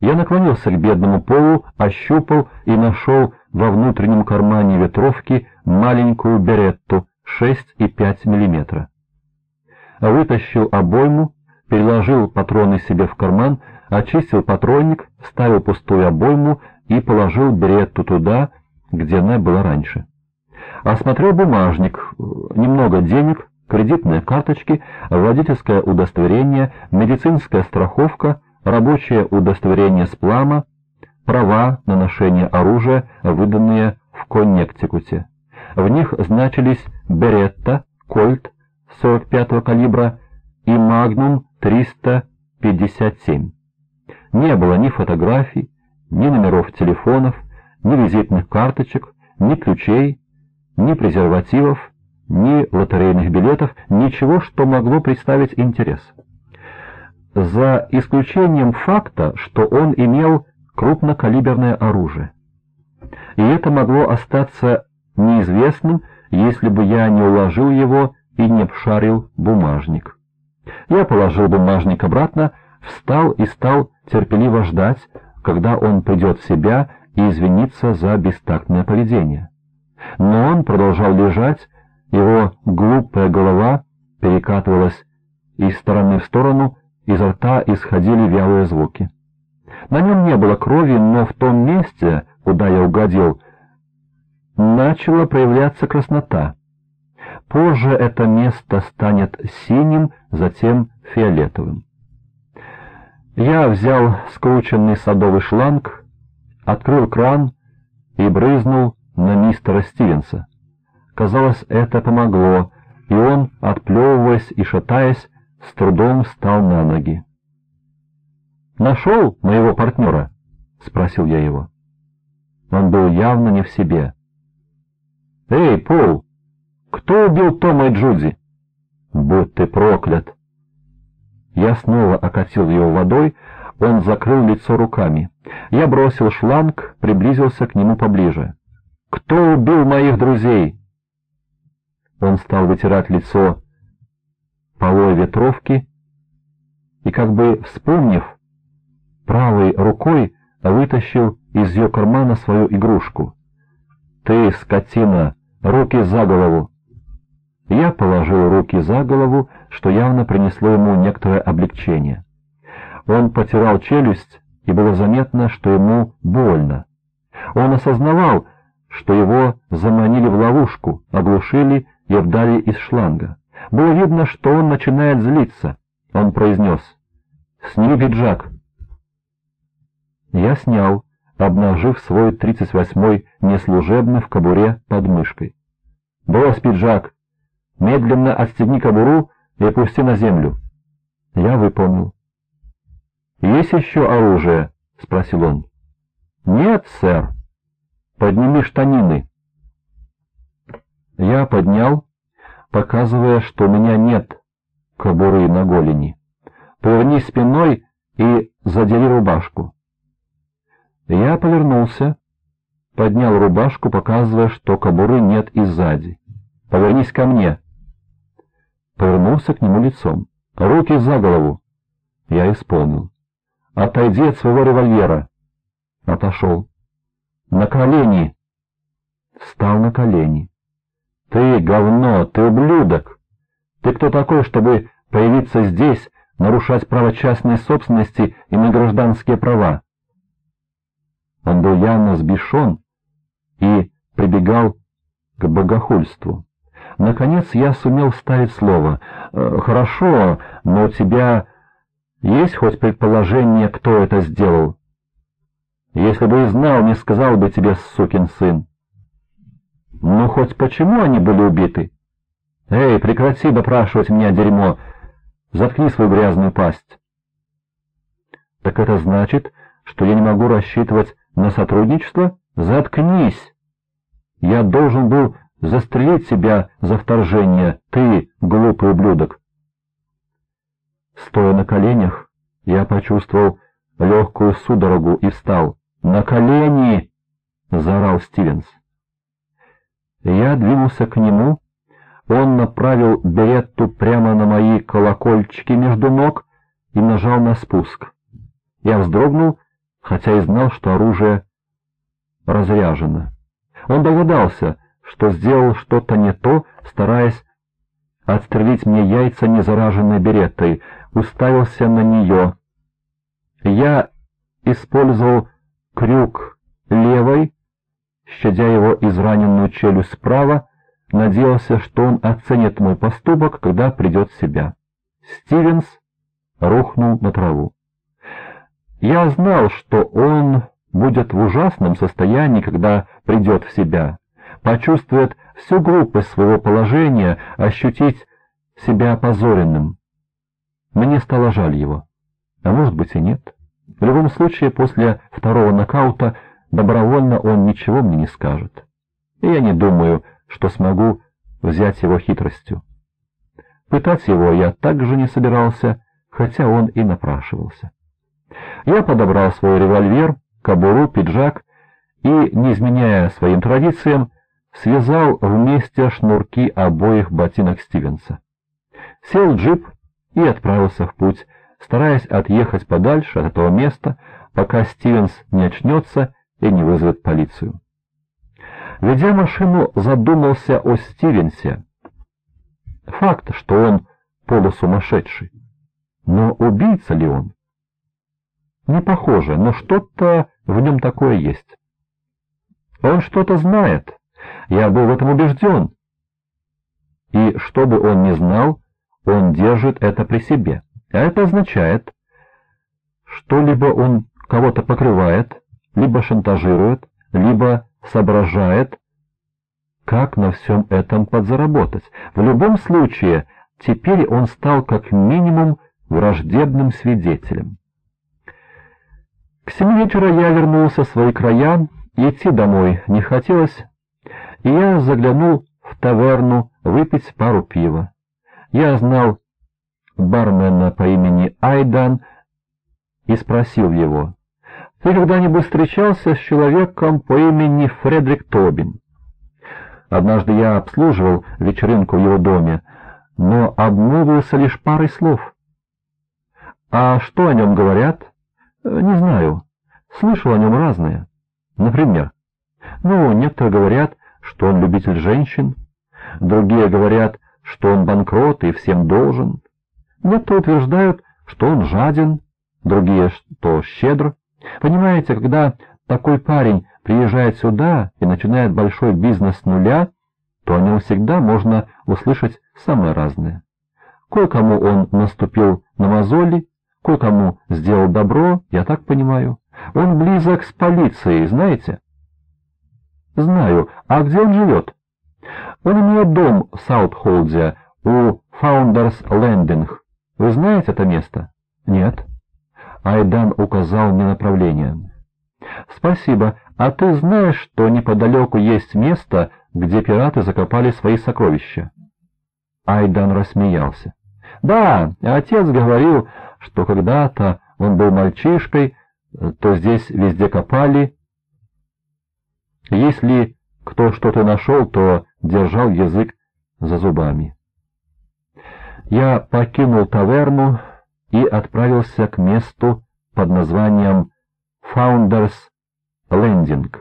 Я наклонился к бедному полу, ощупал и нашел во внутреннем кармане ветровки маленькую беретту 6,5 мм. Вытащил обойму, переложил патроны себе в карман, очистил патронник, вставил пустую обойму и положил беретту туда, где она была раньше. Осмотрел бумажник, немного денег, кредитные карточки, водительское удостоверение, медицинская страховка, рабочее удостоверение сплама, права на ношение оружия, выданные в Коннектикуте. В них значились Беретта, Кольт 45-го калибра и Магнум 357. Не было ни фотографий, ни номеров телефонов, ни визитных карточек, ни ключей, ни презервативов, ни лотерейных билетов, ничего, что могло представить интерес. За исключением факта, что он имел крупнокалиберное оружие. И это могло остаться неизвестным, если бы я не уложил его и не обшарил бумажник. Я положил бумажник обратно, встал и стал терпеливо ждать, когда он придет в себя и извинится за бестактное поведение. Но он продолжал лежать, его глупая голова перекатывалась из стороны в сторону, изо рта исходили вялые звуки. На нем не было крови, но в том месте, куда я угодил, начала проявляться краснота. Позже это место станет синим, затем фиолетовым. Я взял скрученный садовый шланг, открыл кран и брызнул на мистера Стивенса. Казалось, это помогло, и он, отплевываясь и шатаясь, с трудом встал на ноги. «Нашел моего партнера?» — спросил я его. Он был явно не в себе. «Эй, Пол, кто убил Тома и Джуди?» «Будь ты проклят!» Я снова окатил его водой, он закрыл лицо руками. Я бросил шланг, приблизился к нему поближе. «Кто убил моих друзей?» Он стал вытирать лицо полой ветровки и, как бы вспомнив, правой рукой вытащил из ее кармана свою игрушку. «Ты, скотина, руки за голову!» Я положил руки за голову, что явно принесло ему некоторое облегчение. Он потирал челюсть, и было заметно, что ему больно. Он осознавал, что его заманили в ловушку, оглушили и вдали из шланга. Было видно, что он начинает злиться. Он произнес «Сними пиджак». Я снял, обнажив свой тридцать восьмой неслужебный в кобуре под мышкой. «Брось пиджак! Медленно отстегни кобуру и опусти на землю». Я выполнил. «Есть еще оружие?» — спросил он. «Нет, сэр. Подними штанины». Я поднял, показывая, что у меня нет кобуры на голени. «Поверни спиной и задери рубашку». Я повернулся, поднял рубашку, показывая, что кобуры нет и сзади. «Повернись ко мне». Повернулся к нему лицом. «Руки за голову». Я исполнил. «Отойди от своего револьвера». Отошел. «На колени». Встал на колени. «Ты говно, ты ублюдок! Ты кто такой, чтобы появиться здесь, нарушать право частной собственности и на гражданские права?» Он был явно сбешен и прибегал к богохульству. Наконец я сумел вставить слово. «Э, «Хорошо, но у тебя есть хоть предположение, кто это сделал?» «Если бы и знал, не сказал бы тебе, сукин сын». «Ну, хоть почему они были убиты?» «Эй, прекрати допрашивать меня, дерьмо! Заткни свою грязную пасть!» «Так это значит, что я не могу рассчитывать на сотрудничество? Заткнись! Я должен был застрелить себя за вторжение, ты, глупый ублюдок. Стоя на коленях, я почувствовал легкую судорогу и встал. «На колени!» — заорал Стивенс. Я двинулся к нему, он направил беретту прямо на мои колокольчики между ног и нажал на спуск. Я вздрогнул хотя и знал, что оружие разряжено. Он догадался, что сделал что-то не то, стараясь отстрелить мне яйца незараженной беретой, уставился на нее. Я использовал крюк левой, щадя его израненную челюсть справа, надеялся, что он оценит мой поступок, когда придет в себя. Стивенс рухнул на траву. Я знал, что он будет в ужасном состоянии, когда придет в себя, почувствует всю глупость своего положения, ощутить себя опозоренным. Мне стало жаль его. А может быть и нет. В любом случае, после второго нокаута добровольно он ничего мне не скажет. И я не думаю, что смогу взять его хитростью. Пытать его я также не собирался, хотя он и напрашивался. Я подобрал свой револьвер, кобуру, пиджак и, не изменяя своим традициям, связал вместе шнурки обоих ботинок Стивенса. Сел джип и отправился в путь, стараясь отъехать подальше от этого места, пока Стивенс не очнется и не вызовет полицию. Ведя машину, задумался о Стивенсе. Факт, что он полусумасшедший. Но убийца ли он? Не похоже, но что-то в нем такое есть. Он что-то знает. Я был в этом убежден. И что бы он ни знал, он держит это при себе. А это означает, что либо он кого-то покрывает, либо шантажирует, либо соображает, как на всем этом подзаработать. В любом случае, теперь он стал как минимум враждебным свидетелем. К семи вечера я вернулся в свои края, идти домой не хотелось, и я заглянул в таверну выпить пару пива. Я знал бармена по имени Айдан и спросил его, «Ты когда-нибудь встречался с человеком по имени Фредерик Тобин?» Однажды я обслуживал вечеринку в его доме, но обмолвился лишь парой слов. «А что о нем говорят?» «Не знаю. Слышал о нем разное. Например, ну, некоторые говорят, что он любитель женщин, другие говорят, что он банкрот и всем должен. Некоторые утверждают, что он жаден, другие, что щедр. Понимаете, когда такой парень приезжает сюда и начинает большой бизнес с нуля, то о нем всегда можно услышать самое разное. Кое-кому он наступил на мозоли, кое-кому сделал добро, я так понимаю. Он близок с полицией, знаете? Знаю. А где он живет? Он имеет дом в Саутхолде у Founders Landing. Вы знаете это место? Нет. Айдан указал мне направление. Спасибо. А ты знаешь, что неподалеку есть место, где пираты закопали свои сокровища? Айдан рассмеялся. Да, отец говорил, что когда-то он был мальчишкой, то здесь везде копали. Если кто что-то нашел, то держал язык за зубами. Я покинул таверну и отправился к месту под названием Founders Landing.